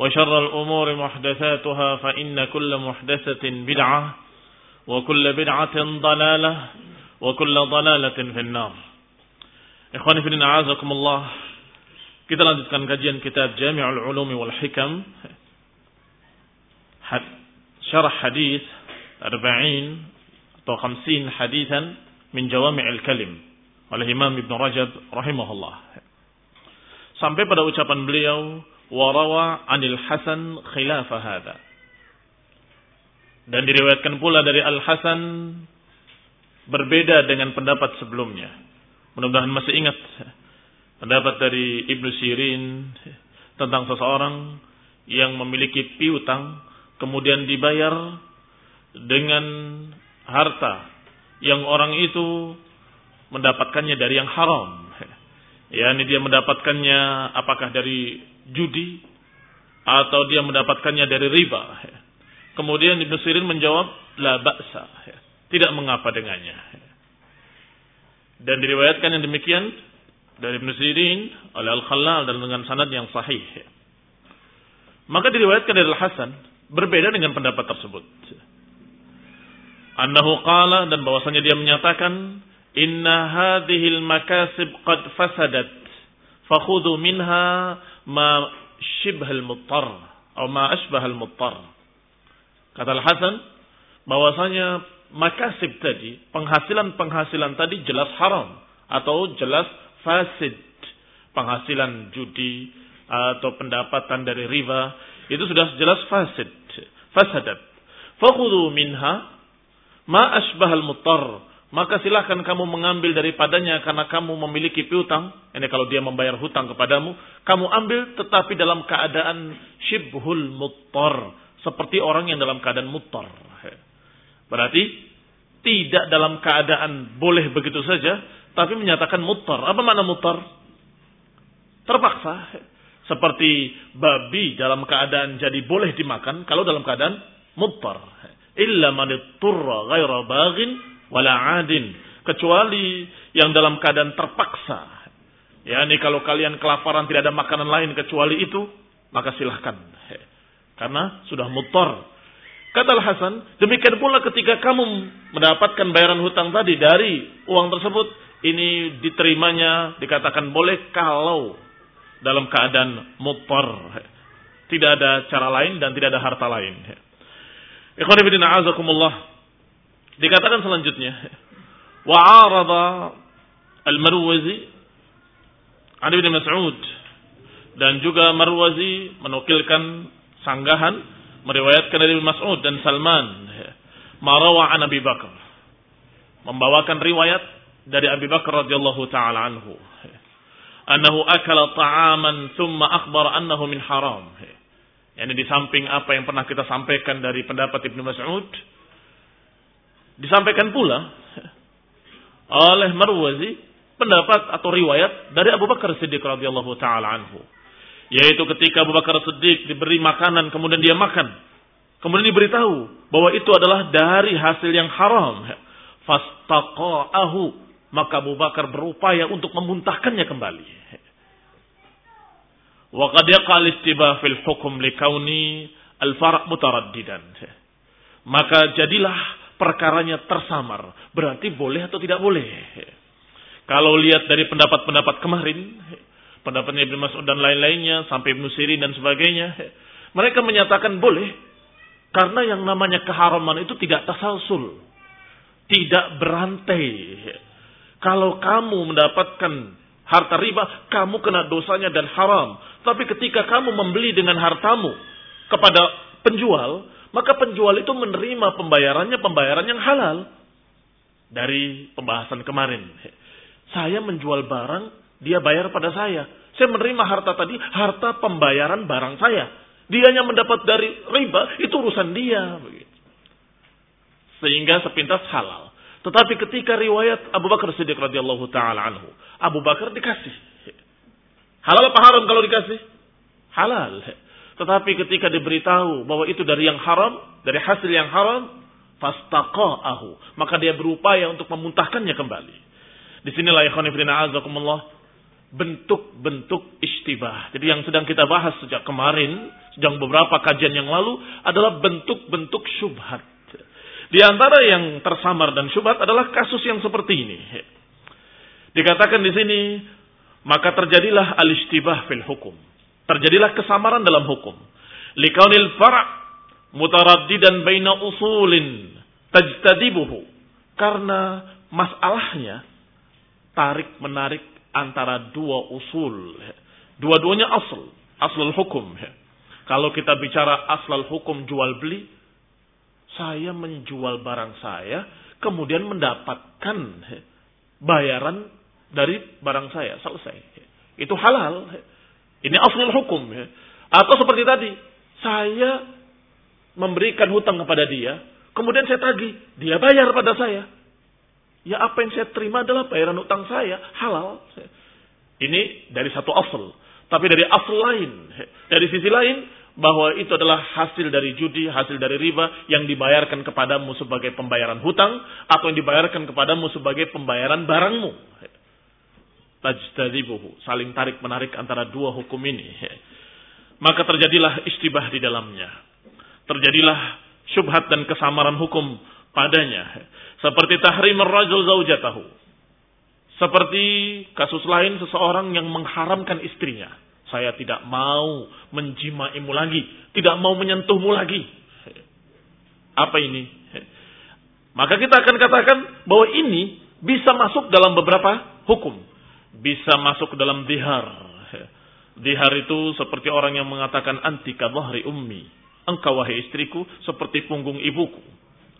وشر الأمور محدثاتها فإن كل محدثة بدعة وكل بدعة ضلالة وكل ضلالة في النار Ikhwani fillah a'azakumullah. Kita lanjutkan kajian kitab Jami'ul Ulumi wal Hikam. Syarah hadis 40 atau 50 hadisan min Jawami'il Kalim oleh Imam Ibn Rajab rahimahullah. Sampai pada ucapan beliau warawa anil Hasan khilafa hada. Dan diriwayatkan pula dari Al Hasan berbeda dengan pendapat sebelumnya. Mudah-mudahan masih ingat pendapat dari Ibnu Sirin tentang seseorang yang memiliki piutang kemudian dibayar dengan harta yang orang itu mendapatkannya dari yang haram. Ya, ini dia mendapatkannya apakah dari judi atau dia mendapatkannya dari riba. Kemudian Ibnu Sirin menjawab la ba'sa. Tidak mengapa dengannya. Dan diriwayatkan yang demikian dari Ibnu Sirin oleh Al-Khallal dan dengan sanad yang sahih. Maka diriwayatkan dari Al-Hasan berbeda dengan pendapat tersebut. Annahu qala dan bahwasanya dia menyatakan inna hadhil makasib qad fasadat fakhudhu minha ma shibhal muttar atau ma ashbahal muttar. Kata Al-Hasan bahwasanya makasib tadi, penghasilan-penghasilan tadi jelas haram atau jelas fasid. Penghasilan judi atau pendapatan dari riba itu sudah jelas fasid, fasadat. Fakhudhu minha ma ashbahal muttar maka silahkan kamu mengambil daripadanya karena kamu memiliki piutang. Ini kalau dia membayar hutang kepadamu, kamu ambil tetapi dalam keadaan shibhul muttar. Seperti orang yang dalam keadaan muttar. Berarti tidak dalam keadaan boleh begitu saja, tapi menyatakan muttar. Apa makna muttar? Terpaksa. Seperti babi dalam keadaan jadi boleh dimakan kalau dalam keadaan muttar. Illa manitturra ghaira baghin wala adin kecuali yang dalam keadaan terpaksa. Ya, ini kalau kalian kelaparan tidak ada makanan lain kecuali itu, maka silahkan. Karena sudah mutor. Kata Al-Hasan, demikian pula ketika kamu mendapatkan bayaran hutang tadi dari uang tersebut, ini diterimanya dikatakan boleh kalau dalam keadaan mutor. Tidak ada cara lain dan tidak ada harta lain. Ikhwanifidina azakumullah. Dikatakan selanjutnya, wa'arada al-Marwazi an Ibn Mas'ud dan juga Marwazi menukilkan sanggahan meriwayatkan dari Mas'ud dan Salman marawa an Abi Bakar membawakan riwayat dari Abi Bakar radhiyallahu taala anhu annahu akala ta'aman thumma akhbara annahu min haram. Yani di samping apa yang pernah kita sampaikan dari pendapat Ibnu Mas'ud Disampaikan pula oleh Marwazi pendapat atau riwayat dari Abu Bakar Siddiq radhiyallahu taala anhu. Yaitu ketika Abu Bakar Siddiq diberi makanan kemudian dia makan. Kemudian diberitahu bahwa itu adalah dari hasil yang haram. Fastaqa'ahu. Maka Abu Bakar berupaya untuk memuntahkannya kembali. Wa qad yaqal istibah fil hukum likauni al-far' mutaraddidan. Maka jadilah perkaranya tersamar. Berarti boleh atau tidak boleh. Kalau lihat dari pendapat-pendapat kemarin, pendapatnya Ibn Mas'ud dan lain-lainnya, sampai Ibn Sirin dan sebagainya, mereka menyatakan boleh, karena yang namanya keharaman itu tidak tasalsul. Tidak berantai. Kalau kamu mendapatkan harta riba, kamu kena dosanya dan haram. Tapi ketika kamu membeli dengan hartamu kepada penjual, maka penjual itu menerima pembayarannya pembayaran yang halal. Dari pembahasan kemarin. Saya menjual barang, dia bayar pada saya. Saya menerima harta tadi, harta pembayaran barang saya. Dianya mendapat dari riba, itu urusan dia. Sehingga sepintas halal. Tetapi ketika riwayat Abu Bakar Siddiq radhiyallahu taala anhu, Abu Bakar dikasih. Halal apa haram kalau dikasih? Halal. Tetapi ketika diberitahu bahwa itu dari yang haram, dari hasil yang haram, fastaqa'ahu. Maka dia berupaya untuk memuntahkannya kembali. Di sinilah ya khonifrina azakumullah bentuk-bentuk istibah. Jadi yang sedang kita bahas sejak kemarin, sejak beberapa kajian yang lalu adalah bentuk-bentuk syubhat. Di antara yang tersamar dan syubhat adalah kasus yang seperti ini. Dikatakan di sini, maka terjadilah al-istibah fil hukum. Terjadilah kesamaran dalam hukum. Likaunil far' mutaraddidan baina usulin tajtadibuhu. Karena masalahnya tarik menarik antara dua usul. Dua-duanya asal, asal hukum. Kalau kita bicara asal hukum jual beli, saya menjual barang saya, kemudian mendapatkan bayaran dari barang saya, selesai. Itu halal. Ini asal hukum. Atau seperti tadi, saya memberikan hutang kepada dia, kemudian saya tagih, dia bayar pada saya. Ya apa yang saya terima adalah bayaran utang saya, halal. Ini dari satu asal. Tapi dari asal lain, dari sisi lain, bahwa itu adalah hasil dari judi, hasil dari riba yang dibayarkan kepadamu sebagai pembayaran hutang atau yang dibayarkan kepadamu sebagai pembayaran barangmu. Tajdadibuhu, saling tarik menarik antara dua hukum ini. Maka terjadilah istibah di dalamnya. Terjadilah syubhat dan kesamaran hukum padanya. Seperti tahrim rajul zaujatahu. Seperti kasus lain seseorang yang mengharamkan istrinya. Saya tidak mau menjimaimu lagi. Tidak mau menyentuhmu lagi. Apa ini? Maka kita akan katakan bahwa ini bisa masuk dalam beberapa hukum. Bisa masuk dalam dihar. Dihar itu seperti orang yang mengatakan anti dhahri ummi. Engkau wahai istriku seperti punggung ibuku.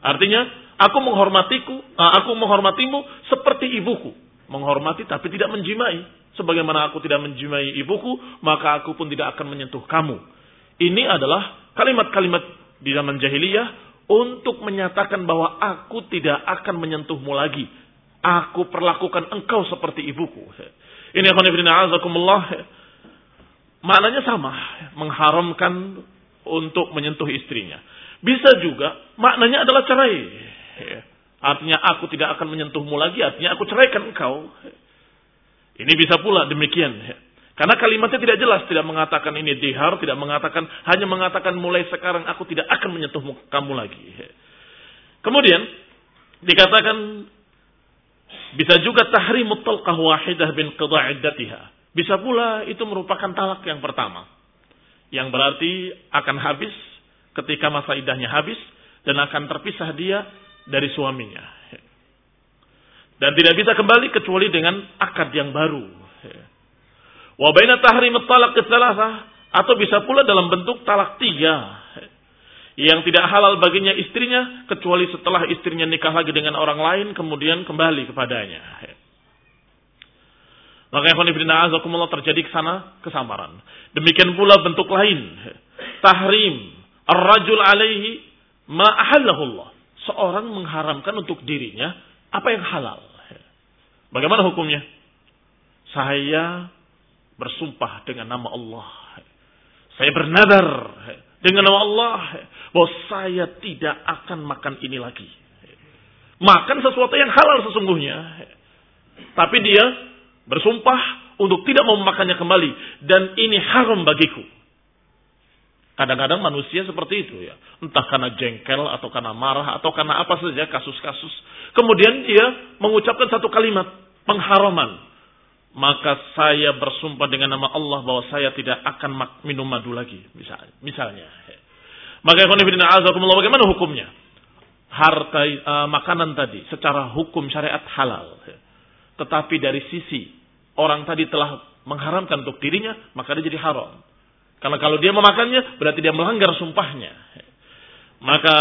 Artinya, aku menghormatiku, eh, aku menghormatimu seperti ibuku. Menghormati tapi tidak menjimai. Sebagaimana aku tidak menjimai ibuku, maka aku pun tidak akan menyentuh kamu. Ini adalah kalimat-kalimat di zaman jahiliyah untuk menyatakan bahwa aku tidak akan menyentuhmu lagi. Aku perlakukan engkau seperti ibuku. Ini azakumullah. Maknanya sama, mengharamkan untuk menyentuh istrinya. Bisa juga maknanya adalah cerai. Artinya aku tidak akan menyentuhmu lagi, artinya aku ceraikan engkau. Ini bisa pula demikian. Karena kalimatnya tidak jelas, tidak mengatakan ini dihar, tidak mengatakan, hanya mengatakan mulai sekarang aku tidak akan menyentuh kamu lagi. Kemudian, dikatakan, bisa juga tahrimut talqah wahidah bin qada'iddatiha. Bisa pula itu merupakan talak yang pertama. Yang berarti akan habis ketika masa idahnya habis dan akan terpisah dia dari suaminya. Dan tidak bisa kembali kecuali dengan akad yang baru. Wa baina tahrim kesalasah atau bisa pula dalam bentuk talak tiga yang tidak halal baginya istrinya kecuali setelah istrinya nikah lagi dengan orang lain kemudian kembali kepadanya. Maka yang azakumullah terjadi ke sana kesamaran. Demikian pula bentuk lain. Tahrim Ar-rajul alaihi ma Allah. Seorang mengharamkan untuk dirinya apa yang halal. Bagaimana hukumnya? Saya bersumpah dengan nama Allah. Saya bernadar dengan nama Allah bahwa saya tidak akan makan ini lagi. Makan sesuatu yang halal sesungguhnya. Tapi dia bersumpah untuk tidak mau memakannya kembali dan ini haram bagiku. Kadang-kadang manusia seperti itu ya. Entah karena jengkel atau karena marah atau karena apa saja kasus-kasus. Kemudian dia mengucapkan satu kalimat pengharaman. Maka saya bersumpah dengan nama Allah bahwa saya tidak akan minum madu lagi. Misalnya. misalnya. Maka bagaimana hukumnya? Harta uh, makanan tadi secara hukum syariat halal. Tetapi dari sisi orang tadi telah mengharamkan untuk dirinya, maka dia jadi haram. Karena kalau dia memakannya, berarti dia melanggar sumpahnya. Maka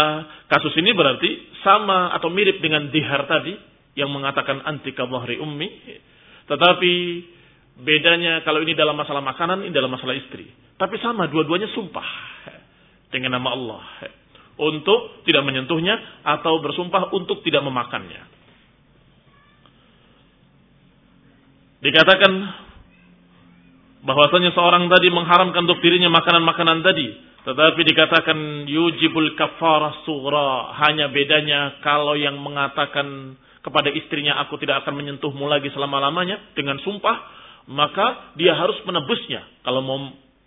kasus ini berarti sama atau mirip dengan dihar tadi yang mengatakan anti kabahri ummi. Tetapi bedanya kalau ini dalam masalah makanan, ini dalam masalah istri. Tapi sama, dua-duanya sumpah dengan nama Allah. Untuk tidak menyentuhnya atau bersumpah untuk tidak memakannya. Dikatakan bahwasanya seorang tadi mengharamkan untuk dirinya makanan-makanan tadi. Tetapi dikatakan yujibul kafarah sughra. Hanya bedanya kalau yang mengatakan kepada istrinya aku tidak akan menyentuhmu lagi selama-lamanya dengan sumpah maka dia harus menebusnya. Kalau mau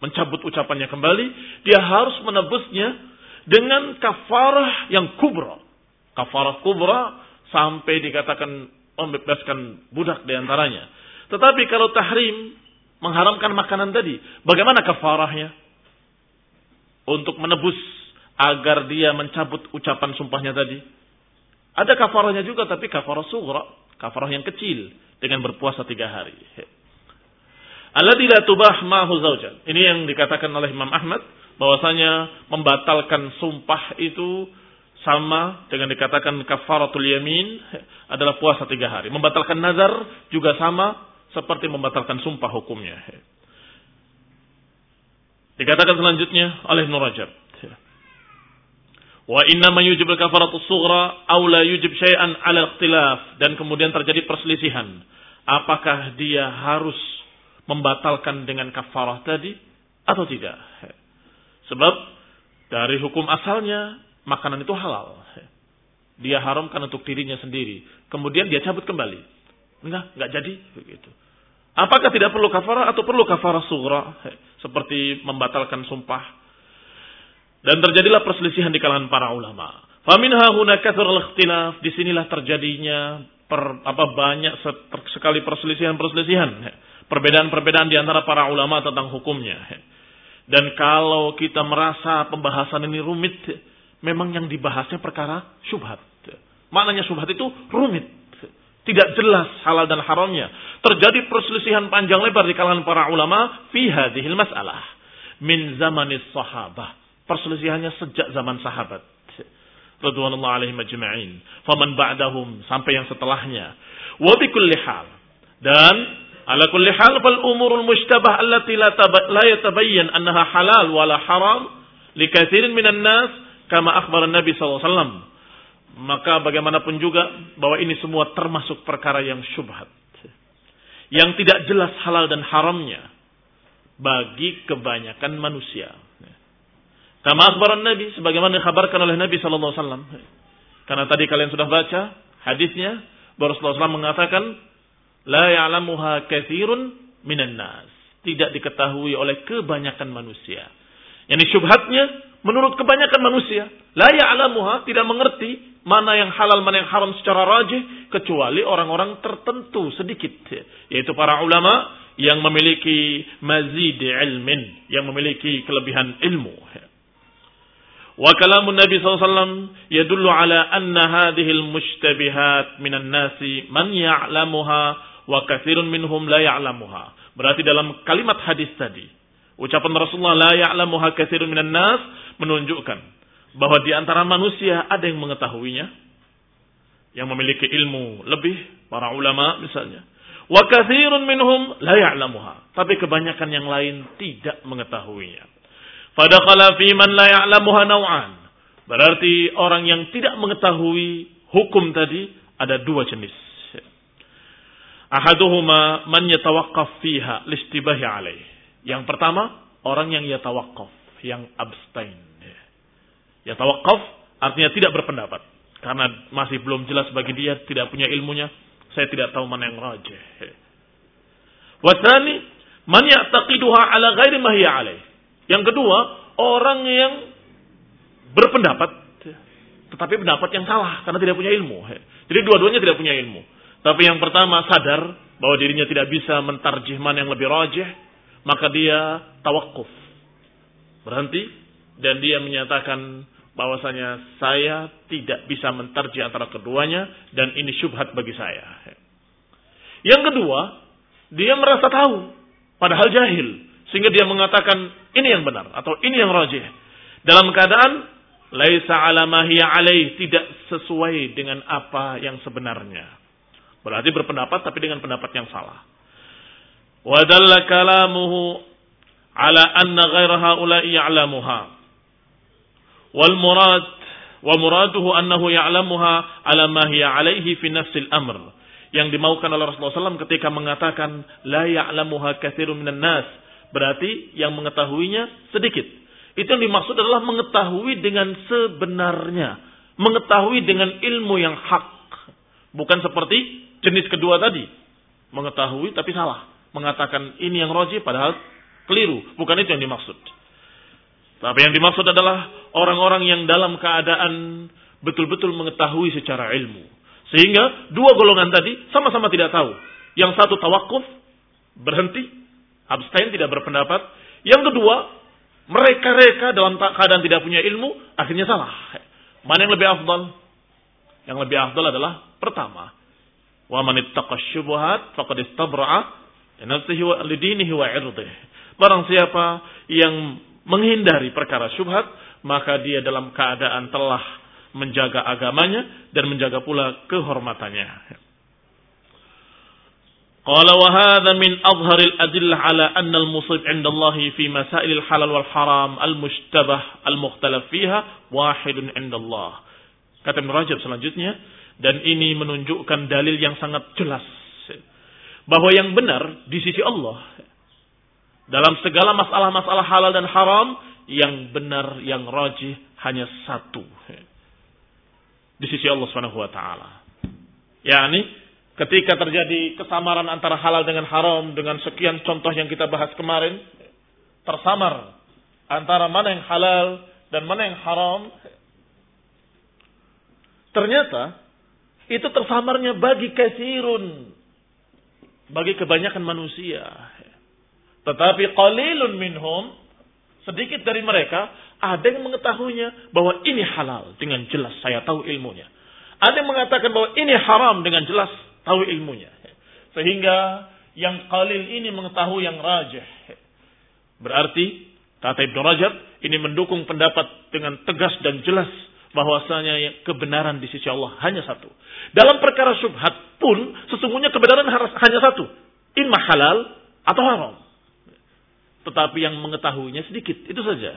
mencabut ucapannya kembali dia harus menebusnya dengan kafarah yang kubra kafarah kubra sampai dikatakan membebaskan budak di antaranya tetapi kalau tahrim mengharamkan makanan tadi. Bagaimana kafarahnya? Untuk menebus agar dia mencabut ucapan sumpahnya tadi. Ada kafarahnya juga tapi kafarah sugra. Kafarah yang kecil. Dengan berpuasa tiga hari. Alladhi la tubah ma'hu zawjan. Ini yang dikatakan oleh Imam Ahmad. bahwasanya membatalkan sumpah itu sama dengan dikatakan kafaratul yamin adalah puasa tiga hari. Membatalkan nazar juga sama seperti membatalkan sumpah hukumnya. Dikatakan selanjutnya oleh Nur Rajab. Wa inna ma yujib al-kafaratu sughra aw la yujib syai'an 'ala ikhtilaf dan kemudian terjadi perselisihan. Apakah dia harus membatalkan dengan kafarah tadi atau tidak? Sebab dari hukum asalnya makanan itu halal. Dia haramkan untuk dirinya sendiri. Kemudian dia cabut kembali. Enggak, enggak jadi begitu. Apakah tidak perlu kafarah atau perlu kafarah sugra seperti membatalkan sumpah? Dan terjadilah perselisihan di kalangan para ulama. Faminha huna al-ikhtilaf. Di sinilah terjadinya per, apa banyak sekali perselisihan-perselisihan. Perbedaan-perbedaan di antara para ulama tentang hukumnya. Dan kalau kita merasa pembahasan ini rumit, memang yang dibahasnya perkara syubhat. Maknanya syubhat itu rumit. Tidak jelas halal dan haramnya. Terjadi perselisihan panjang lebar di kalangan para ulama fi hadhil masalah min zamanis sahabah. Perselisihannya sejak zaman sahabat. Radhiyallahu alaihim ajma'in. Faman ba'dahum sampai yang setelahnya. Wa bi kulli hal. Dan ala kulli hal fal umurul mushtabah allati la, la yatabayyan annaha halal wala haram li katsirin minan nas kama akhbar Nabi sallallahu alaihi wasallam maka bagaimanapun juga bahwa ini semua termasuk perkara yang syubhat. Yang tidak jelas halal dan haramnya bagi kebanyakan manusia. Kama akhbaran Nabi sebagaimana dikhabarkan oleh Nabi sallallahu alaihi wasallam. Karena tadi kalian sudah baca hadisnya Rasulullah SAW mengatakan la ya'lamuha katsirun minan nas. Tidak diketahui oleh kebanyakan manusia. Yang syubhatnya menurut kebanyakan manusia. La ya'lamuha tidak mengerti mana yang halal, mana yang haram secara rajih, kecuali orang-orang tertentu sedikit. Yaitu para ulama yang memiliki mazid ilmin, yang memiliki kelebihan ilmu. Wa kalamun Nabi SAW yadullu ala anna hadihil mushtabihat minan nasi man ya'lamuha wa kathirun minhum la ya'lamuha. Berarti dalam kalimat hadis tadi, ucapan Rasulullah la ya'lamuha kathirun minan nas menunjukkan bahwa di antara manusia ada yang mengetahuinya, yang memiliki ilmu lebih, para ulama misalnya. Wa kathirun minhum la ya'lamuha. Tapi kebanyakan yang lain tidak mengetahuinya. Fadakhala fi man la ya'lamuha naw'an. Berarti orang yang tidak mengetahui hukum tadi ada dua jenis. Ahaduhuma man yatawaqqaf fiha listibahi alaih. Yang pertama, orang yang yatawaqqaf yang abstain. Ya tawakuf artinya tidak berpendapat. Karena masih belum jelas bagi dia, tidak punya ilmunya. Saya tidak tahu mana yang rajih. Wasani, man ya'taqiduha ala ghairi ma hiya alaih. Yang kedua, orang yang berpendapat tetapi pendapat yang salah karena tidak punya ilmu. Jadi dua-duanya tidak punya ilmu. Tapi yang pertama sadar bahwa dirinya tidak bisa mentarjih mana yang lebih rajih, maka dia tawakuf. Berhenti dan dia menyatakan bahwasanya saya tidak bisa mentarjih antara keduanya dan ini syubhat bagi saya. Yang kedua, dia merasa tahu padahal jahil sehingga dia mengatakan ini yang benar atau ini yang rajih. Dalam keadaan laisa ala alaih tidak sesuai dengan apa yang sebenarnya. Berarti berpendapat tapi dengan pendapat yang salah. Wa dalla kalamuhu ala anna ghaira haula'i ya'lamuha. Wal murad wa muraduhu annahu ya'lamuha ala ma hiya alaihi fi nafsil amr. Yang dimaukan oleh Rasulullah SAW ketika mengatakan la ya'lamuha katsirun minan nas. Berarti yang mengetahuinya sedikit itu yang dimaksud adalah mengetahui dengan sebenarnya. Mengetahui dengan ilmu yang hak. Bukan seperti jenis kedua tadi. Mengetahui tapi salah. Mengatakan ini yang roji padahal keliru. Bukan itu yang dimaksud. Tapi yang dimaksud adalah orang-orang yang dalam keadaan betul-betul mengetahui secara ilmu. Sehingga dua golongan tadi sama-sama tidak tahu. Yang satu tawakuf, berhenti, abstain, tidak berpendapat. Yang kedua, mereka-reka dalam keadaan tidak punya ilmu, akhirnya salah. Mana yang lebih afdal? Yang lebih afdal adalah pertama, Wa man ittaqa syubhat faqad istabra'a li nafsihi wa li dinihi wa 'irdihi. Barang siapa yang menghindari perkara syubhat, maka dia dalam keadaan telah menjaga agamanya dan menjaga pula kehormatannya. Qala wa hadha min azharil adillah ala anna al-musib 'inda Allah fi masail al-halal wal haram al-mushtabah al-mukhtalaf fiha wahidun 'inda Allah. Kata Ibn Rajab selanjutnya, dan ini menunjukkan dalil yang sangat jelas bahwa yang benar di sisi Allah dalam segala masalah-masalah halal dan haram yang benar yang rajih hanya satu di sisi Allah Subhanahu wa taala yakni Ketika terjadi kesamaran antara halal dengan haram dengan sekian contoh yang kita bahas kemarin, tersamar antara mana yang halal dan mana yang haram. Ternyata itu tersamarnya bagi kesirun, bagi kebanyakan manusia. Tetapi qalilun minhum, sedikit dari mereka ada yang mengetahuinya bahwa ini halal dengan jelas saya tahu ilmunya. Ada yang mengatakan bahwa ini haram dengan jelas tahu ilmunya. Sehingga yang qalil ini mengetahui yang rajih. Berarti kata Ibnu Rajab ini mendukung pendapat dengan tegas dan jelas bahwasanya kebenaran di sisi Allah hanya satu. Dalam perkara syubhat pun sesungguhnya kebenaran hanya satu, imma halal atau haram. Tetapi yang mengetahuinya sedikit, itu saja.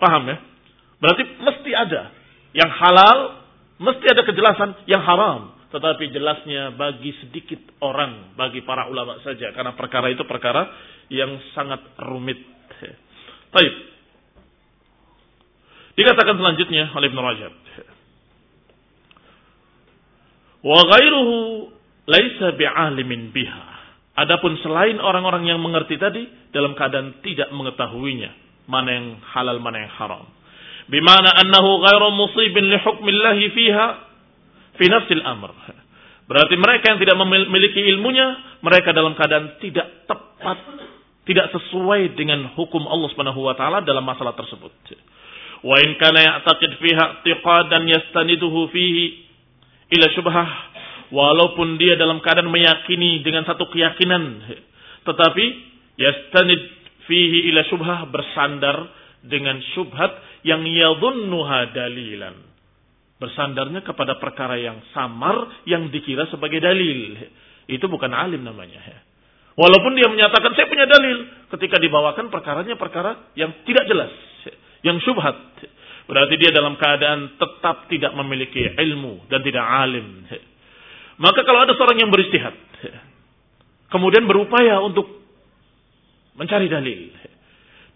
Paham ya? Berarti mesti ada yang halal, mesti ada kejelasan yang haram. Tetapi jelasnya bagi sedikit orang, bagi para ulama saja. Karena perkara itu perkara yang sangat rumit. Baik. Dikatakan selanjutnya oleh Ibn Rajab. Wa ghairuhu laisa bi'alimin biha. Adapun selain orang-orang yang mengerti tadi dalam keadaan tidak mengetahuinya mana yang halal mana yang haram. Bimana annahu ghairu musibin li hukmillahi fiha fi nafsil amr. Berarti mereka yang tidak memiliki ilmunya, mereka dalam keadaan tidak tepat, tidak sesuai dengan hukum Allah Subhanahu wa taala dalam masalah tersebut. Wa in kana ya'taqid fiha i'tiqadan yastaniduhu fihi ila syubhah, walaupun dia dalam keadaan meyakini dengan satu keyakinan, tetapi yastanid fihi ila syubhah bersandar dengan syubhat yang yadhunnuha dalilan bersandarnya kepada perkara yang samar yang dikira sebagai dalil. Itu bukan alim namanya. Walaupun dia menyatakan saya punya dalil, ketika dibawakan perkaranya perkara yang tidak jelas, yang syubhat. Berarti dia dalam keadaan tetap tidak memiliki ilmu dan tidak alim. Maka kalau ada seorang yang beristihad, kemudian berupaya untuk mencari dalil,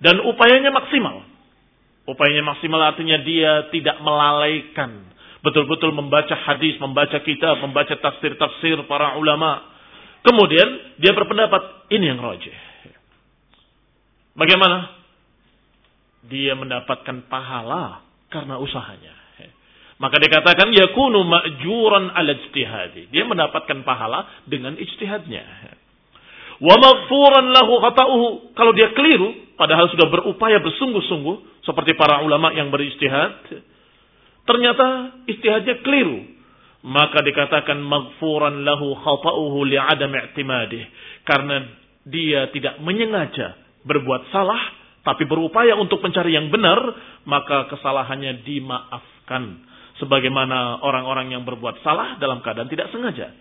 dan upayanya maksimal, Upayanya maksimal artinya dia tidak melalaikan. Betul-betul membaca hadis, membaca kitab, membaca tafsir-tafsir para ulama. Kemudian dia berpendapat ini yang rojih. Bagaimana? Dia mendapatkan pahala karena usahanya. Maka dikatakan yakunu ma'juran ala ijtihadi. Dia mendapatkan pahala dengan ijtihadnya. Wa maghfuran lahu khata'uhu. Kalau dia keliru, padahal sudah berupaya bersungguh-sungguh seperti para ulama yang berijtihad, ternyata ijtihadnya keliru. Maka dikatakan maghfuran lahu khata'uhu li'adam i'timadih. Karena dia tidak menyengaja berbuat salah, tapi berupaya untuk mencari yang benar, maka kesalahannya dimaafkan sebagaimana orang-orang yang berbuat salah dalam keadaan tidak sengaja.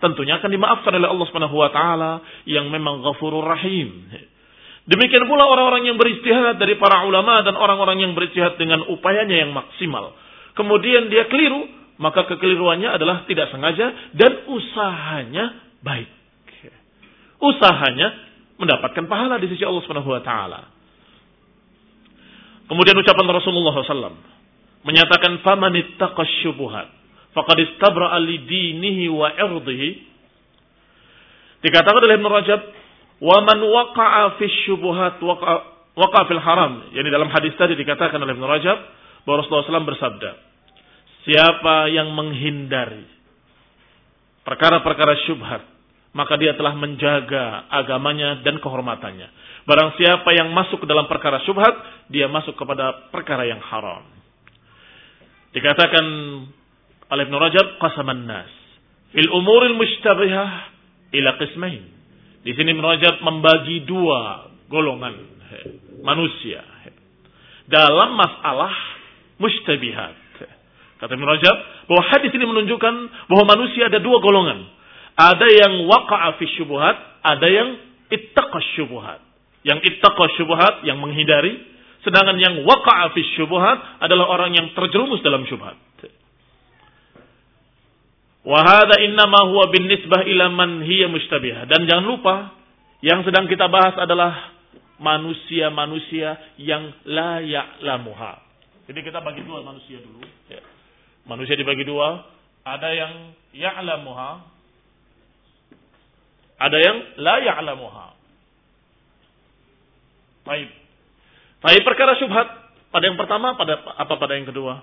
Tentunya akan dimaafkan oleh Allah Subhanahu wa taala yang memang Ghafurur Rahim. Demikian pula orang-orang yang beristihad dari para ulama dan orang-orang yang beristihad dengan upayanya yang maksimal. Kemudian dia keliru, maka kekeliruannya adalah tidak sengaja dan usahanya baik. Usahanya mendapatkan pahala di sisi Allah Subhanahu wa taala. Kemudian ucapan Rasulullah SAW menyatakan faman ittaqa syubuhat faqad istabra'a li dinihi wa irdihi dikatakan oleh Ibnu Rajab wa man waqa'a fi waqa'a waqa fil haram yakni dalam hadis tadi dikatakan oleh Ibnu Rajab bahwa Rasulullah SAW bersabda siapa yang menghindari perkara-perkara syubhat maka dia telah menjaga agamanya dan kehormatannya. Barang siapa yang masuk ke dalam perkara syubhat, dia masuk kepada perkara yang haram. Dikatakan oleh Ibn Rajab qasaman nas fil umuril mustabihah ila qismain. Di sini Ibn Rajab membagi dua golongan manusia dalam masalah mustabihat. Kata Ibn Rajab bahwa hadis ini menunjukkan bahwa manusia ada dua golongan. Ada yang waqa'a fi syubuhat, ada yang ittaqa syubuhat. Yang ittaqa syubuhat, yang menghindari Sedangkan yang waqa'a fi syubhat adalah orang yang terjerumus dalam syubhat. Wa hadha innama huwa bin nisbah ila man hiya mustabihah. Dan jangan lupa yang sedang kita bahas adalah manusia-manusia yang la ya'lamuha. Jadi kita bagi dua manusia dulu. Ya. Manusia dibagi dua. Ada yang ya'lamuha. Ada yang la ya'lamuha. Baik. Tapi perkara syubhat pada yang pertama pada apa pada yang kedua?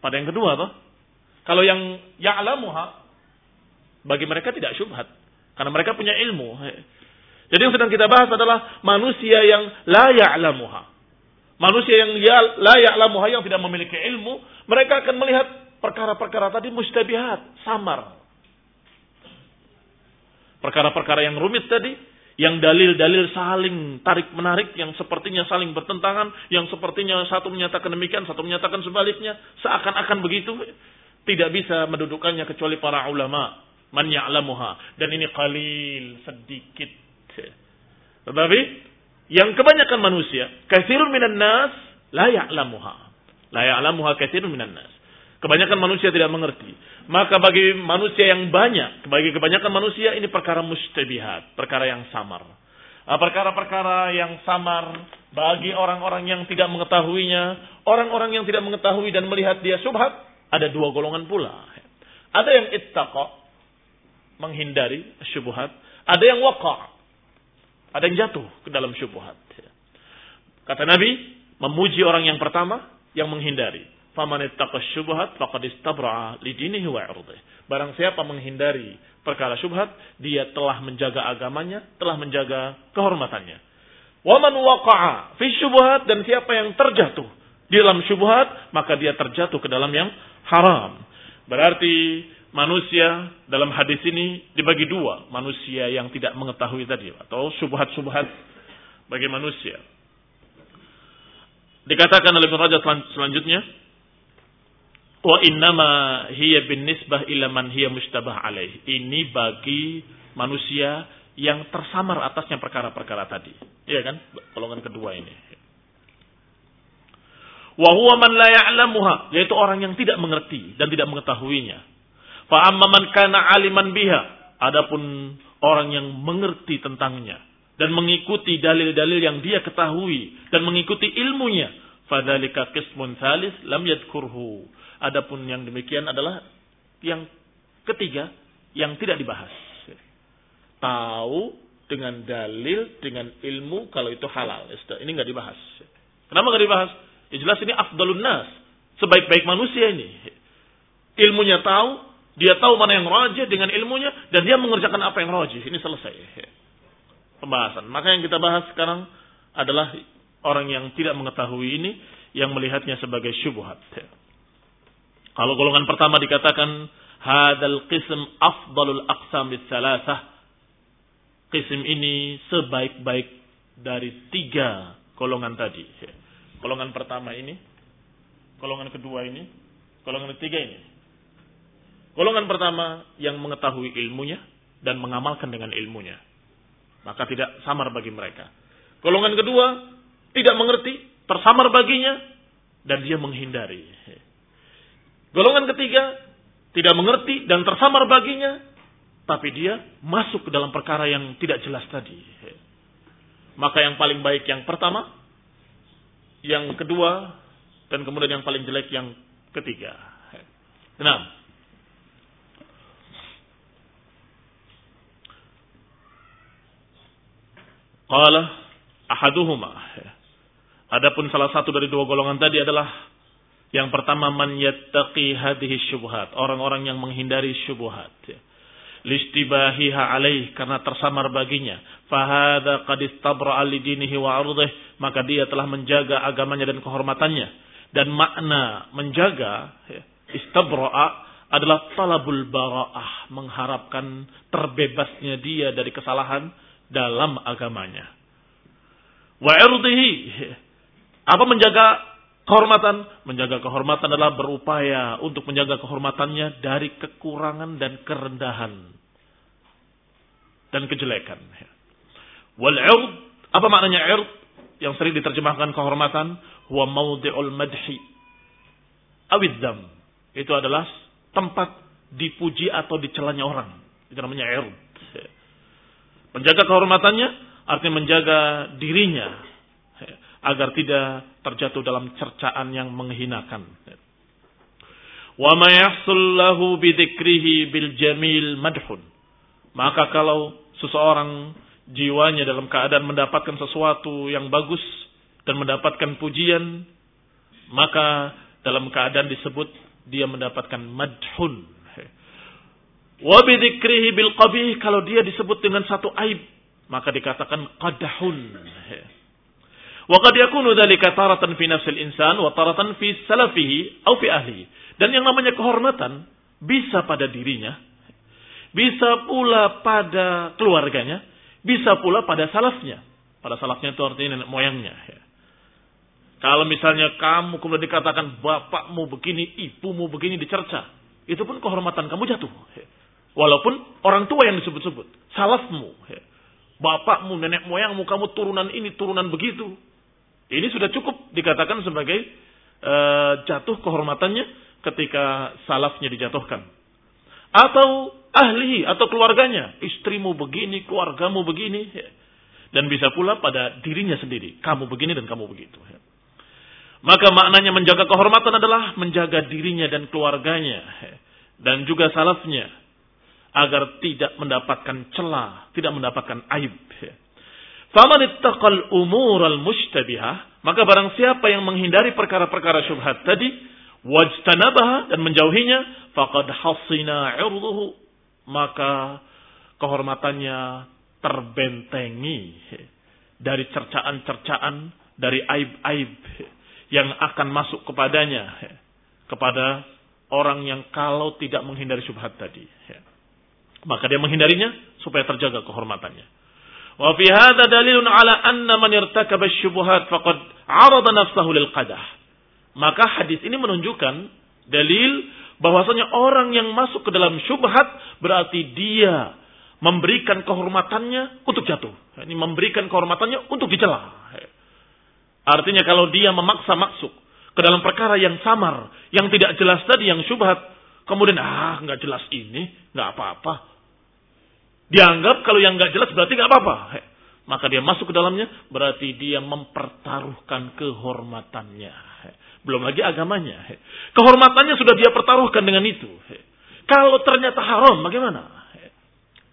Pada yang kedua toh. Kalau yang ya'lamuha bagi mereka tidak syubhat karena mereka punya ilmu. Jadi yang sedang kita bahas adalah manusia yang la ya'lamuha. Manusia yang ya, la ya'lamuha yang tidak memiliki ilmu, mereka akan melihat perkara-perkara tadi mustabihat, samar. Perkara-perkara yang rumit tadi yang dalil-dalil saling tarik menarik yang sepertinya saling bertentangan yang sepertinya satu menyatakan demikian satu menyatakan sebaliknya seakan-akan begitu tidak bisa mendudukannya kecuali para ulama. Man ya'lamuha. Dan ini qalil sedikit. Tetapi yang kebanyakan manusia katsirun minan nas la ya'lamuha. La ya'lamuha katsirun minan nas. Kebanyakan manusia tidak mengerti. Maka bagi manusia yang banyak, bagi kebanyakan manusia ini perkara mustabihat, perkara yang samar. Ah, perkara-perkara yang samar bagi orang-orang yang tidak mengetahuinya, orang-orang yang tidak mengetahui dan melihat dia subhat, ada dua golongan pula. Ada yang ittaqa, menghindari syubhat, ada yang waqa, ada yang jatuh ke dalam syubhat. Kata Nabi, memuji orang yang pertama yang menghindari. Faman ittaqa syubhat faqad istabra'a li dinihi wa Barang siapa menghindari perkara syubhat, dia telah menjaga agamanya, telah menjaga kehormatannya. Wa man waqa'a fi syubhat dan siapa yang terjatuh di dalam syubhat, maka dia terjatuh ke dalam yang haram. Berarti manusia dalam hadis ini dibagi dua, manusia yang tidak mengetahui tadi atau syubhat-syubhat bagi manusia. Dikatakan oleh Ibnu Rajab selanjutnya, Wa innama hiya bin nisbah ila man hiya mustabah alaih. Ini bagi manusia yang tersamar atasnya perkara-perkara tadi. Iya kan? Golongan kedua ini. Wa huwa man la ya'lamuha, yaitu orang yang tidak mengerti dan tidak mengetahuinya. Fa amma man kana aliman biha, adapun orang yang mengerti tentangnya, dan mengikuti dalil-dalil yang dia ketahui dan mengikuti ilmunya, fadzalika qismun tsalis lam yadhkurhu. Adapun yang demikian adalah yang ketiga yang tidak dibahas. Tahu dengan dalil, dengan ilmu kalau itu halal. Ini nggak dibahas. Kenapa nggak dibahas? Ya jelas ini afdalun nas. Sebaik-baik manusia ini. Ilmunya tahu, dia tahu mana yang rajih dengan ilmunya, dan dia mengerjakan apa yang rajih. Ini selesai pembahasan. Maka yang kita bahas sekarang adalah orang yang tidak mengetahui ini yang melihatnya sebagai syubhat. Kalau golongan pertama dikatakan hadal qism afdalul aqsam salasah. Qism ini sebaik-baik dari tiga golongan tadi. Golongan pertama ini, golongan kedua ini, golongan ketiga ini. Golongan pertama yang mengetahui ilmunya dan mengamalkan dengan ilmunya maka tidak samar bagi mereka. Golongan kedua tidak mengerti, tersamar baginya dan dia menghindari. Golongan ketiga tidak mengerti dan tersamar baginya tapi dia masuk ke dalam perkara yang tidak jelas tadi. Maka yang paling baik yang pertama, yang kedua, dan kemudian yang paling jelek yang ketiga. Nah, Qala ahaduhuma. Adapun salah satu dari dua golongan tadi adalah yang pertama man yattaqi hadhihi syubhat, orang-orang yang menghindari syubhat. Listibahiha alaih karena tersamar baginya. Fahada qad istabra dinihi wa ardih, maka dia telah menjaga agamanya dan kehormatannya. Dan makna menjaga istabra'a adalah talabul bara'ah, mengharapkan terbebasnya dia dari kesalahan dalam agamanya. Wa irdihi. Apa menjaga kehormatan? Menjaga kehormatan adalah berupaya untuk menjaga kehormatannya dari kekurangan dan kerendahan dan kejelekan. Wal ird, apa maknanya ird? Yang sering diterjemahkan kehormatan, huwa maudi'ul madhi awidzam. Itu adalah tempat dipuji atau dicelanya orang. Itu namanya ird. Menjaga kehormatannya artinya menjaga dirinya agar tidak terjatuh dalam cercaan yang menghinakan. Wa ma lahu bidzikrihi bil jamil madhun. Maka kalau seseorang jiwanya dalam keadaan mendapatkan sesuatu yang bagus dan mendapatkan pujian, maka dalam keadaan disebut dia mendapatkan madhun, Wa bidzikrihi bil qabih kalau dia disebut dengan satu aib maka dikatakan qadahun. Wa qad yakunu dzalika taratan fi nafsil insan wa taratan fi salafihi atau fi ahli. Dan yang namanya kehormatan bisa pada dirinya, bisa pula pada keluarganya, bisa pula pada salafnya. Pada salafnya itu artinya nenek moyangnya. Kalau misalnya kamu kemudian dikatakan bapakmu begini, ibumu begini dicerca, itu pun kehormatan kamu jatuh. Walaupun orang tua yang disebut-sebut. Salafmu. Ya. Bapakmu, nenek moyangmu, kamu turunan ini, turunan begitu. Ini sudah cukup dikatakan sebagai uh, jatuh kehormatannya ketika salafnya dijatuhkan. Atau ahli atau keluarganya. Istrimu begini, keluargamu begini. Dan bisa pula pada dirinya sendiri. Kamu begini dan kamu begitu. Maka maknanya menjaga kehormatan adalah menjaga dirinya dan keluarganya. Ya. Dan juga salafnya agar tidak mendapatkan celah, tidak mendapatkan aib. Faman ittaqal umur al mustabihah, maka barang siapa yang menghindari perkara-perkara syubhat tadi, wajtanabaha dan menjauhinya, faqad hasina irduhu, maka kehormatannya terbentengi dari cercaan-cercaan, dari aib-aib yang akan masuk kepadanya, kepada orang yang kalau tidak menghindari syubhat tadi. Maka dia menghindarinya supaya terjaga kehormatannya. Wa fi hadha dalilun ala anna man irtakaba syubhat faqad 'arada nafsahu lil qadah. Maka hadis ini menunjukkan dalil bahwasanya orang yang masuk ke dalam syubhat berarti dia memberikan kehormatannya untuk jatuh. Ini memberikan kehormatannya untuk dicela. Artinya kalau dia memaksa masuk ke dalam perkara yang samar, yang tidak jelas tadi, yang syubhat, kemudian ah nggak jelas ini, nggak apa-apa. Dianggap kalau yang nggak jelas berarti nggak apa-apa. maka dia masuk ke dalamnya, berarti dia mempertaruhkan kehormatannya. Belum lagi agamanya. Kehormatannya sudah dia pertaruhkan dengan itu. Kalau ternyata haram, bagaimana?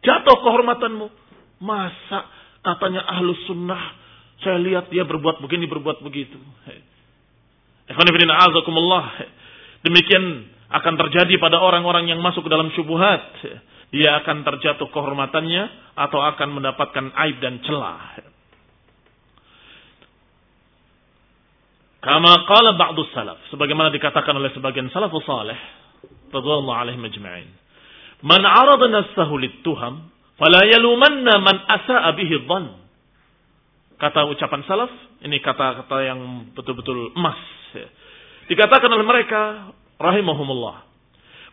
Jatuh kehormatanmu. Masa katanya ahlus sunnah, saya lihat dia berbuat begini, berbuat begitu. Demikian akan terjadi pada orang-orang yang masuk ke dalam syubuhat. Dia akan terjatuh kehormatannya atau akan mendapatkan aib dan celah. Kama qala ba'du salaf. Sebagaimana dikatakan oleh sebagian salafus salih. Radiyallahu alaihim ajma'in. Man arada nafsahu littuham. Fala yalumanna man asa'a bihi dhan. Kata ucapan salaf. Ini kata-kata yang betul-betul emas. Dikatakan oleh mereka. Rahimahumullah.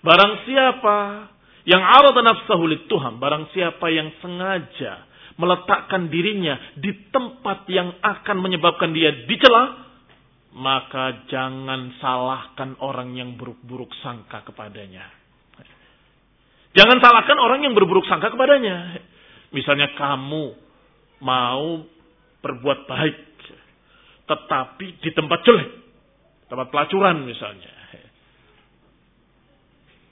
Barang siapa yang arada nafsahu littuham. Barang siapa yang sengaja meletakkan dirinya di tempat yang akan menyebabkan dia dicela maka jangan salahkan orang yang buruk-buruk sangka kepadanya. Jangan salahkan orang yang berburuk sangka kepadanya. Misalnya kamu mau berbuat baik, tetapi di tempat jelek, tempat pelacuran misalnya.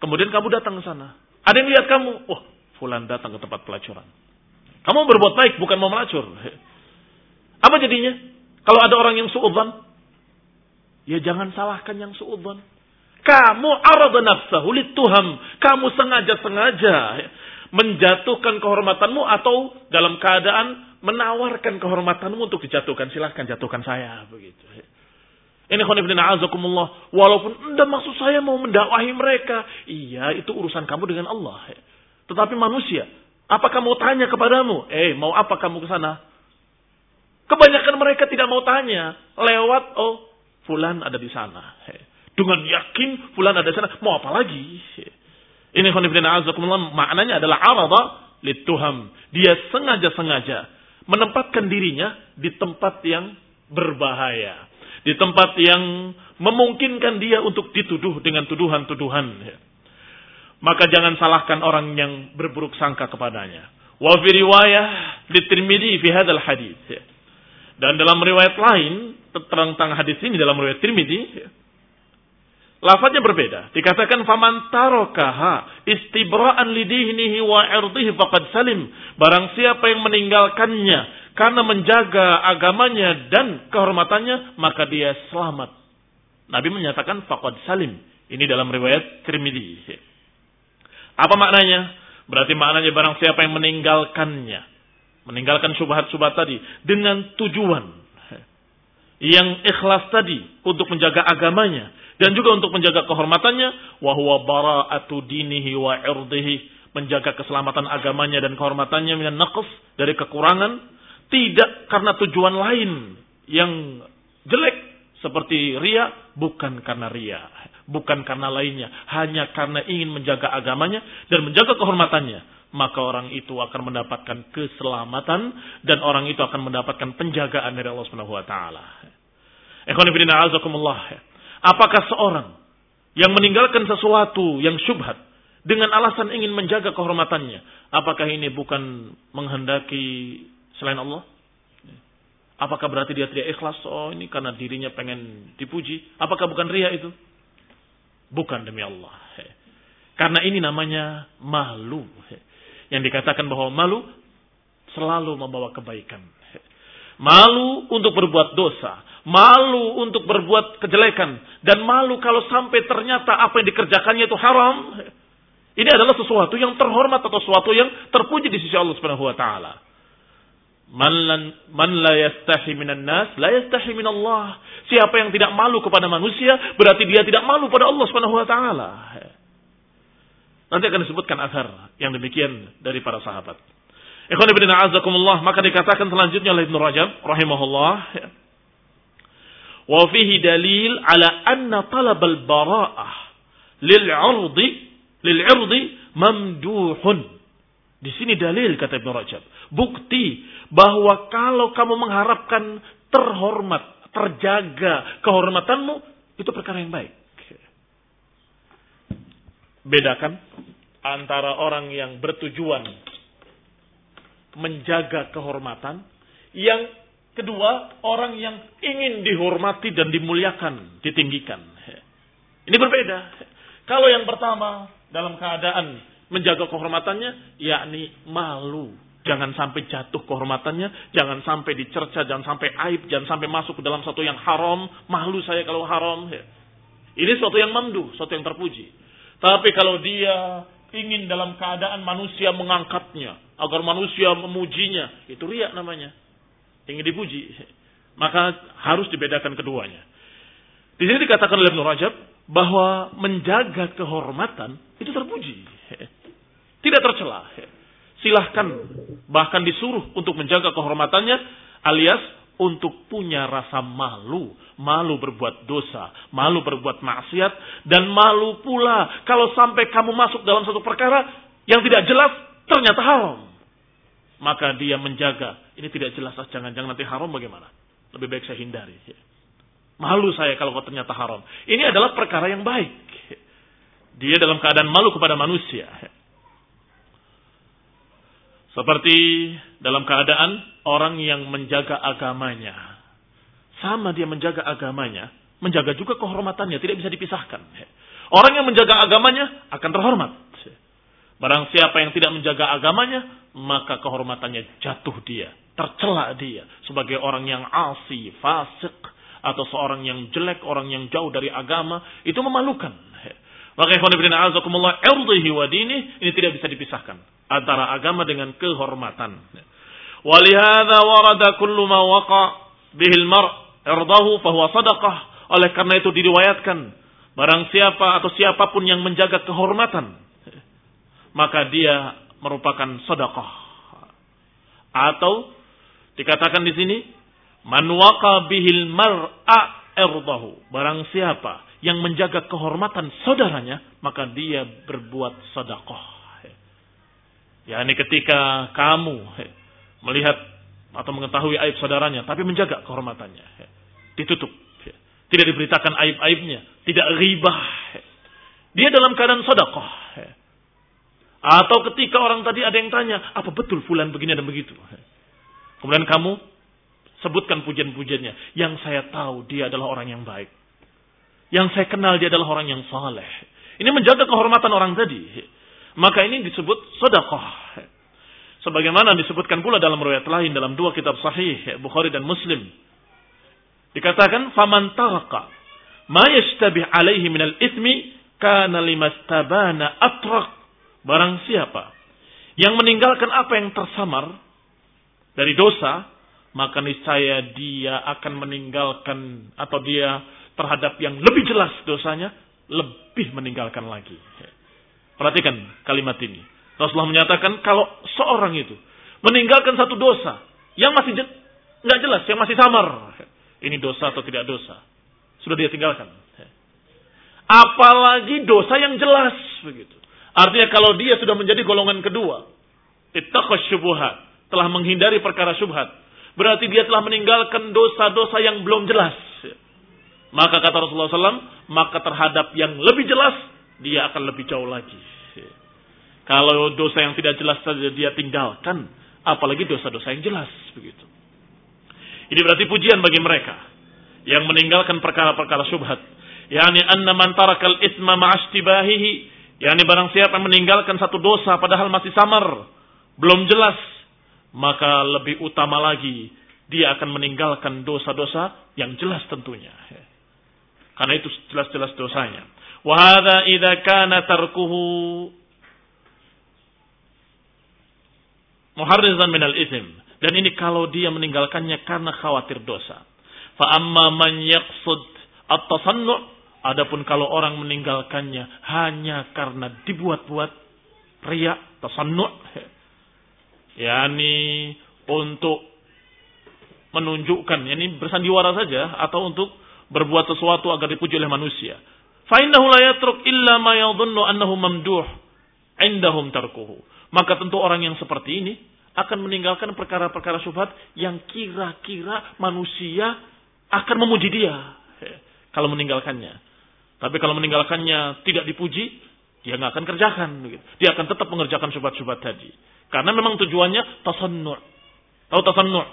Kemudian kamu datang ke sana. Ada yang lihat kamu, wah, fulan datang ke tempat pelacuran. Kamu berbuat baik, bukan mau melacur. Apa jadinya? Kalau ada orang yang suudzon, Ya jangan salahkan yang suudzon. Kamu arad nafsahu tuham. Kamu sengaja-sengaja menjatuhkan kehormatanmu atau dalam keadaan menawarkan kehormatanmu untuk dijatuhkan. Silahkan jatuhkan saya. begitu. Ini khonibina azakumullah. Walaupun anda maksud saya mau mendakwahi mereka. Iya itu urusan kamu dengan Allah. Tetapi manusia. Apakah mau tanya kepadamu? Eh mau apa kamu ke sana? Kebanyakan mereka tidak mau tanya. Lewat oh Fulan ada di sana. Dengan yakin Fulan ada di sana. Mau apa lagi? Ini khonifidina azakumullah maknanya adalah arada lituham. Dia sengaja-sengaja menempatkan dirinya di tempat yang berbahaya. Di tempat yang memungkinkan dia untuk dituduh dengan tuduhan-tuduhan. Maka jangan salahkan orang yang berburuk sangka kepadanya. Wa fi riwayah fi hadzal hadis. Dan dalam riwayat lain tentang hadis ini dalam riwayat Tirmidzi lafaznya berbeda. Dikatakan faman tarakaha istibra'an lidihnihi wa irdihi faqad salim. Barang siapa yang meninggalkannya karena menjaga agamanya dan kehormatannya, maka dia selamat. Nabi menyatakan faqad salim. Ini dalam riwayat Tirmidzi. Apa maknanya? Berarti maknanya barang siapa yang meninggalkannya Meninggalkan subhat-subhat tadi dengan tujuan yang ikhlas tadi untuk menjaga agamanya dan juga untuk menjaga kehormatannya wa huwa bara'atu dinihi wa irdihi menjaga keselamatan agamanya dan kehormatannya dengan naqs dari kekurangan tidak karena tujuan lain yang jelek seperti ria bukan karena ria bukan karena lainnya hanya karena ingin menjaga agamanya dan menjaga kehormatannya maka orang itu akan mendapatkan keselamatan dan orang itu akan mendapatkan penjagaan dari Allah Subhanahu wa taala. Apakah seorang yang meninggalkan sesuatu yang syubhat dengan alasan ingin menjaga kehormatannya, apakah ini bukan menghendaki selain Allah? Apakah berarti dia tidak ikhlas? Oh, ini karena dirinya pengen dipuji. Apakah bukan ria itu? Bukan demi Allah. Karena ini namanya malu yang dikatakan bahwa malu selalu membawa kebaikan. Malu untuk berbuat dosa, malu untuk berbuat kejelekan, dan malu kalau sampai ternyata apa yang dikerjakannya itu haram. Ini adalah sesuatu yang terhormat atau sesuatu yang terpuji di sisi Allah Subhanahu wa taala. Man, man la yastahi minan nas, la yastahi min Allah. Siapa yang tidak malu kepada manusia, berarti dia tidak malu pada Allah Subhanahu wa taala. Nanti akan disebutkan asar yang demikian dari para sahabat. Ikhwan ibn a'azakumullah. Maka dikatakan selanjutnya oleh Ibn Rajab. Rahimahullah. Wa fihi dalil ala anna talab al-bara'ah lil'urdi lil'urdi mamduhun. Di sini dalil kata Ibn Rajab. Bukti bahwa kalau kamu mengharapkan terhormat, terjaga kehormatanmu, itu perkara yang baik. Bedakan antara orang yang bertujuan menjaga kehormatan Yang kedua, orang yang ingin dihormati dan dimuliakan, ditinggikan. Ini berbeda. Kalau yang pertama, dalam keadaan menjaga kehormatannya, yakni malu. Jangan sampai jatuh kehormatannya, jangan sampai dicerca, jangan sampai aib, jangan sampai masuk ke dalam satu yang haram. Malu saya kalau haram. Ini suatu yang mamdu, suatu yang terpuji. Tapi kalau dia ingin dalam keadaan manusia mengangkatnya, agar manusia memujinya, itu riak namanya. Ingin dipuji. Maka harus dibedakan keduanya. Di sini dikatakan oleh Ibn Rajab bahwa menjaga kehormatan itu terpuji. Tidak tercela. Silahkan bahkan disuruh untuk menjaga kehormatannya alias untuk punya rasa malu, malu berbuat dosa, malu berbuat maksiat, dan malu pula kalau sampai kamu masuk dalam satu perkara yang tidak jelas ternyata haram. Maka dia menjaga, ini tidak jelas, ah, jangan-jangan nanti haram bagaimana? Lebih baik saya hindari. Malu saya kalau ternyata haram. Ini adalah perkara yang baik. Dia dalam keadaan malu kepada manusia. Seperti dalam keadaan orang yang menjaga agamanya. Sama dia menjaga agamanya, menjaga juga kehormatannya, tidak bisa dipisahkan. Orang yang menjaga agamanya akan terhormat. Barang siapa yang tidak menjaga agamanya, maka kehormatannya jatuh dia, tercela dia sebagai orang yang asi, fasik, atau seorang yang jelek, orang yang jauh dari agama, itu memalukan. Maka ikhwan ibn a'azakumullah irdihi wa dini ini tidak bisa dipisahkan antara agama dengan kehormatan. Walihada warada kullu ma waqa bihil mar irdahu fahuwa sadaqah. Oleh karena itu diriwayatkan barang siapa atau siapa pun yang menjaga kehormatan maka dia merupakan sedekah. Atau dikatakan di sini man waqa bihil mar'a irdahu. Barang siapa yang menjaga kehormatan saudaranya, maka dia berbuat sedekah. Ya, ini ketika kamu melihat atau mengetahui aib saudaranya, tapi menjaga kehormatannya, ditutup, tidak diberitakan aib-aibnya, tidak ribah. Dia dalam keadaan sedekah. Atau ketika orang tadi ada yang tanya, apa betul fulan begini dan begitu? Kemudian kamu sebutkan pujian-pujiannya. Yang saya tahu dia adalah orang yang baik. Yang saya kenal dia adalah orang yang saleh. Ini menjaga kehormatan orang tadi. Maka ini disebut sedekah. Sebagaimana disebutkan pula dalam riwayat lain dalam dua kitab sahih Bukhari dan Muslim. Dikatakan faman taraka ma yashtabih alaihi minal ismi kana limastabana atraq. Barang siapa yang meninggalkan apa yang tersamar dari dosa, maka niscaya dia akan meninggalkan atau dia terhadap yang lebih jelas dosanya, lebih meninggalkan lagi. Perhatikan kalimat ini. Rasulullah menyatakan kalau seorang itu meninggalkan satu dosa yang masih nggak jelas, yang masih samar, ini dosa atau tidak dosa, sudah dia tinggalkan. Apalagi dosa yang jelas begitu. Artinya kalau dia sudah menjadi golongan kedua, ittaqash syubhat, telah menghindari perkara syubhat, berarti dia telah meninggalkan dosa-dosa yang belum jelas. Maka kata Rasulullah SAW, maka terhadap yang lebih jelas, dia akan lebih jauh lagi. Kalau dosa yang tidak jelas saja dia tinggalkan, apalagi dosa-dosa yang jelas. begitu. Ini berarti pujian bagi mereka yang meninggalkan perkara-perkara syubhat. Yani anna man tarakal isma ma'astibahihi. Yani barang siapa yang meninggalkan satu dosa padahal masih samar, belum jelas, maka lebih utama lagi dia akan meninggalkan dosa-dosa yang jelas tentunya. Karena itu jelas-jelas dosanya. Wahada idza kana tarkuhu muharrizan minal ism. Dan ini kalau dia meninggalkannya karena khawatir dosa. Fa amma man yaqsud at-tasannu' adapun kalau orang meninggalkannya hanya karena dibuat-buat riya tasannu' yakni untuk menunjukkan yakni bersandiwara saja atau untuk berbuat sesuatu agar dipuji oleh manusia. Fa innahu la yatruk illa ma yadhunnu annahu mamduh indahum tarkuhu. Maka tentu orang yang seperti ini akan meninggalkan perkara-perkara syubhat yang kira-kira manusia akan memuji dia kalau meninggalkannya. Tapi kalau meninggalkannya tidak dipuji, dia nggak akan kerjakan. Dia akan tetap mengerjakan syubhat-syubhat tadi. Karena memang tujuannya tasannu'. Tahu tasannu'?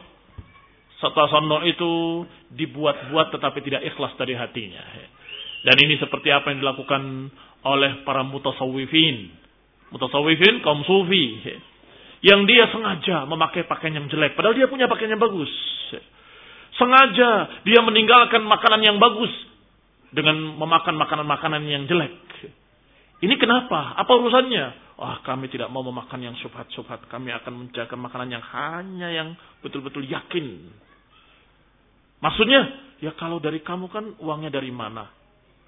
Tasannu itu dibuat-buat tetapi tidak ikhlas dari hatinya. Dan ini seperti apa yang dilakukan oleh para mutasawwifin. Mutasawwifin kaum sufi. Yang dia sengaja memakai pakaian yang jelek. Padahal dia punya pakaian yang bagus. Sengaja dia meninggalkan makanan yang bagus. Dengan memakan makanan-makanan yang jelek. Ini kenapa? Apa urusannya? Wah kami tidak mau memakan yang subhat-subhat. Kami akan menjaga makanan yang hanya yang betul-betul yakin. Maksudnya, ya kalau dari kamu kan uangnya dari mana?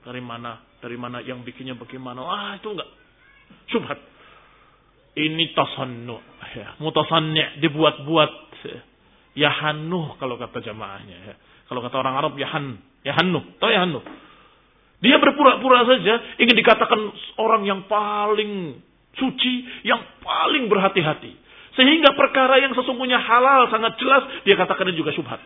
Dari mana? Dari mana yang bikinnya bagaimana? Ah itu enggak. Subhat. Ini tasannu. Ya, mutasanni dibuat-buat. Ya hanuh kalau kata jamaahnya. Ya. Kalau kata orang Arab yahan. Yahannuh. Tahu yahannuh? Dia berpura-pura saja ingin dikatakan orang yang paling suci, yang paling berhati-hati. Sehingga perkara yang sesungguhnya halal sangat jelas, dia katakan juga syubhat.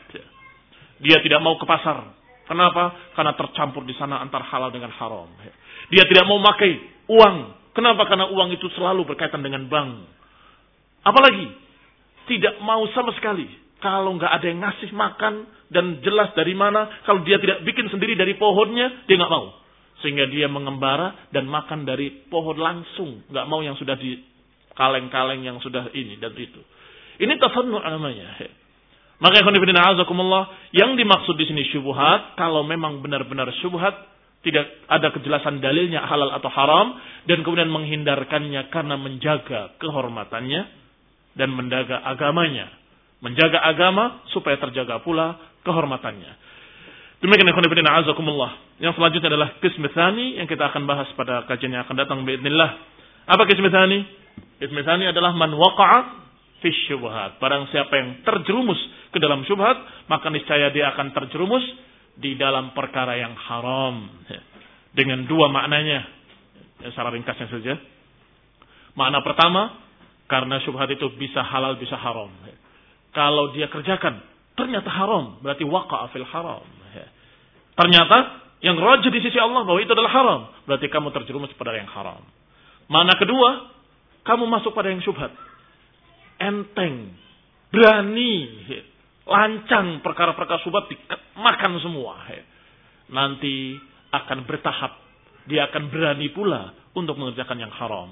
Dia tidak mau ke pasar. Kenapa? Karena tercampur di sana antara halal dengan haram. Dia tidak mau pakai uang. Kenapa? Karena uang itu selalu berkaitan dengan bank. Apalagi, tidak mau sama sekali. Kalau nggak ada yang ngasih makan, dan jelas dari mana. Kalau dia tidak bikin sendiri dari pohonnya, dia nggak mau. Sehingga dia mengembara dan makan dari pohon langsung. Nggak mau yang sudah di kaleng-kaleng yang sudah ini dan itu. Ini tafannu namanya. Maka azakumullah yang dimaksud di sini syubhat kalau memang benar-benar syubhat tidak ada kejelasan dalilnya halal atau haram dan kemudian menghindarkannya karena menjaga kehormatannya dan menjaga agamanya menjaga agama supaya terjaga pula kehormatannya. Demikian ikhwan fillah azakumullah. Yang selanjutnya adalah kism yang kita akan bahas pada kajian yang akan datang باذنillah. Apa kism tsani? Kism adalah man waqa'a fi syubhat. Barang siapa yang terjerumus ke dalam syubhat, maka niscaya dia akan terjerumus di dalam perkara yang haram. Dengan dua maknanya. Ya, secara ringkasnya saja. Makna pertama, karena syubhat itu bisa halal, bisa haram. Kalau dia kerjakan, ternyata haram. Berarti waqa'a haram. Ya. Ternyata yang roja di sisi Allah bahwa itu adalah haram. Berarti kamu terjerumus pada yang haram. Mana kedua, kamu masuk pada yang syubhat. Enteng, berani, lancang perkara-perkara syubhat dimakan semua. Nanti akan bertahap. Dia akan berani pula untuk mengerjakan yang haram.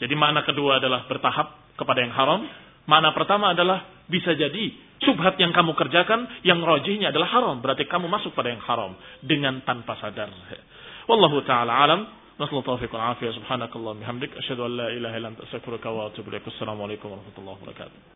Jadi makna kedua adalah bertahap kepada yang haram. Mana pertama adalah bisa jadi subhat yang kamu kerjakan yang rojihnya adalah haram. Berarti kamu masuk pada yang haram dengan tanpa sadar. Wallahu ta'ala alam. Nasallahu taufiq wal afiyah subhanakallah bihamdik. Asyhadu an la ilaha illa anta astaghfiruka wa atubu ilaik. Assalamualaikum warahmatullahi wabarakatuh.